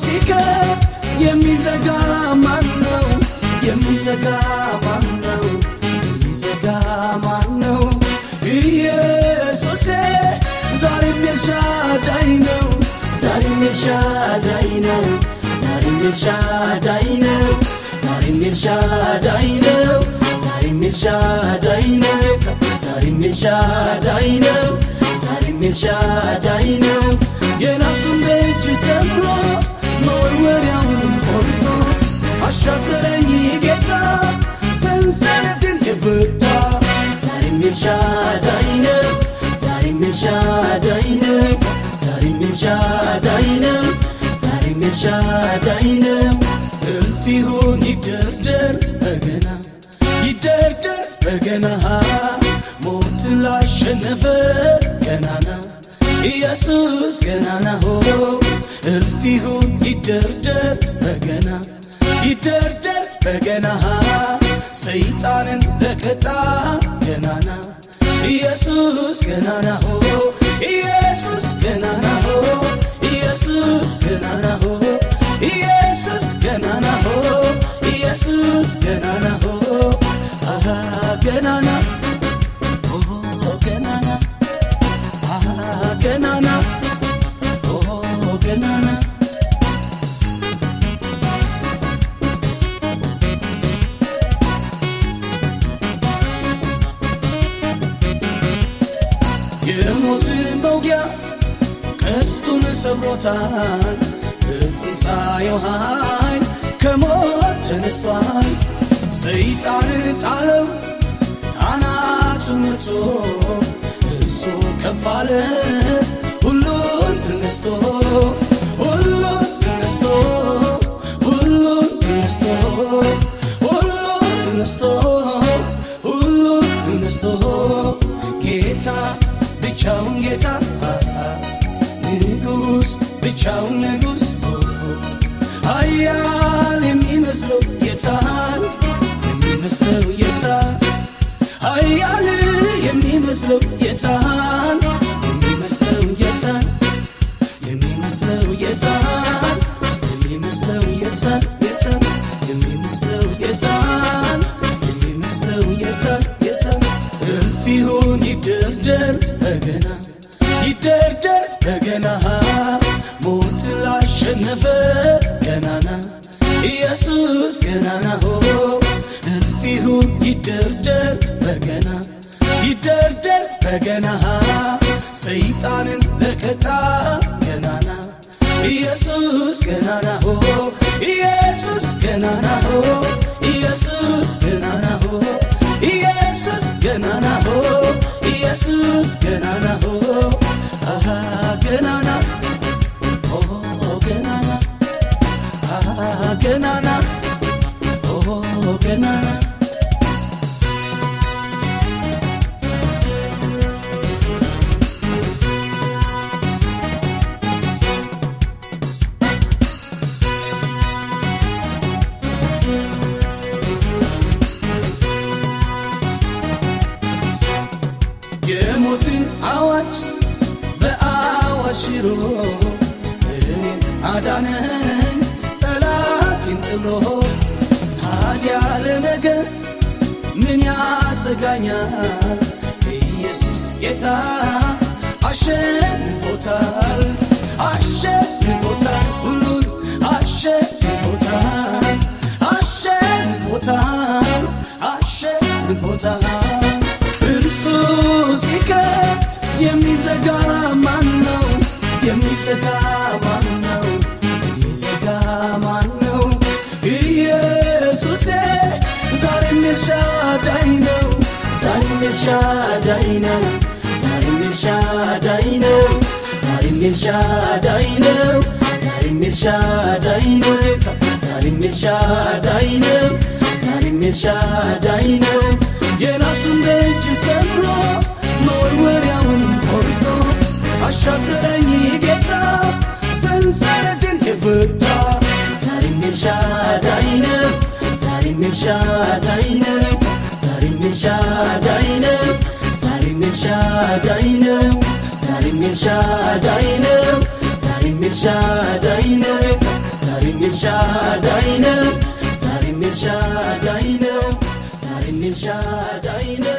ሲከፍት የሚዘጋ ማን ነው? የሚዘጋ ማን ነው? የሚዘጋ ማን ነው? ኢየሱሴ ዛሬም ኤልሻዳይ ነው። ዛሬም ኤልሻዳይ ነው። ዛሬም ኤልሻዳይ ነው። ዛሬም ኤልሻዳይ ነው። ዛሬም ኤልሻዳይ ነው። ዛሬም ኤልሻዳይ ነው። ዛሬም ኤልሻዳይ ነው። ዛሬም ኤልሻዳይ ነው። ዛሬም ኤልሻዳይ ነው። ዛሬም ኤልሻዳይ ነው። ዛሬም ኤልሻዳይ ነው። እልፍ ይሁን ይደርደር በገና ይደርደር በገና ሞት ላሸነፈ ገናና ኢየሱስ ገናና ሆ እልፍ ይሁን ይደርደር በገና ይደርደር በገና ሰይጣንን ለቀጣ ገናና። ኢየሱስ ገናና ሆ ኢየሱስ ገናና ሆ ኢየሱስ ገናና ሆ ኢየሱስ ገናና ሆ ኢየሱስ ገናና ሆ። ገናና ሰብሮታል። በትንሣኤው ኃይል ከሞት ተነስቷል። ሰይጣንን ጣለው አናቱን መቶ እሱ ከፍ አለ ሁሉን ነስቶ ሁሉን ነስቶ ሁሉን ነስቶ ሁሉን ነስቶ ሁሉን ነስቶ ጌታ ብቻውን ጌታ ንጉስ ብቻውን ንጉስ ኃያል የሚመስለው የታን የሚመስለው የታን ኃያል የሚመስለው የታን ኢየሱስ ገናና ሆ እልፍ ይሁን ይደርደር በገና ይደርደር በገና። ሰይጣንን ለቀጣ ገናና ኢየሱስ ገናና ሆ ኢየሱስ ገናና ሆ ኢየሱስ ገናና ሆ ኢየሱስ ገናና ሆ ኢየሱስ ገናና ሽሮ እኔን አዳነኝ ጠላቴን ጥሎ ታዲያ ለነገ ምን ያሰጋኛል? ኢየሱስ ጌታ አሸንፎታል፣ አሸንፎታል፣ ሁሉን አሸንፎታል፣ አሸንፎታል፣ አሸንፎታል። እርሱ ሲከፍት የሚዘጋ ማን ነው? የሚዘጋ ማን ነው? የሚዘጋ ማን ነው? ኢየሱሴ ዛሬም ኤልሻዳይ ነው። ዛሬም ኤልሻዳይ ነው። ዛሬም ኤልሻዳይ ነው። ዛሬም ኤልሻዳይ ነው። ዛሬም ኤልሻዳይ ነው። ዛሬም ኤልሻዳይ ነው። ዛሬም ኤልሻዳይ ነው። የራሱን ደጅ ሰብሮ መወርወሪያውን ቆርጦ አሻገረኝ ጌታ ሰንሰለትን የፈታ ዛሬም ኤልሻዳይ ነው። ዛሬም ኤልሻዳይ ነው። ዛሬም ኤልሻዳይ ነው። ዛሬም ኤልሻዳይ ነው። ዛሬም ኤልሻዳይ ነው። ዛሬም ኤልሻዳይ ነው ዛሬም ኤልሻዳይ ነው ዛሬም ኤልሻዳይ ነው ዛሬም ኤልሻዳይ ነው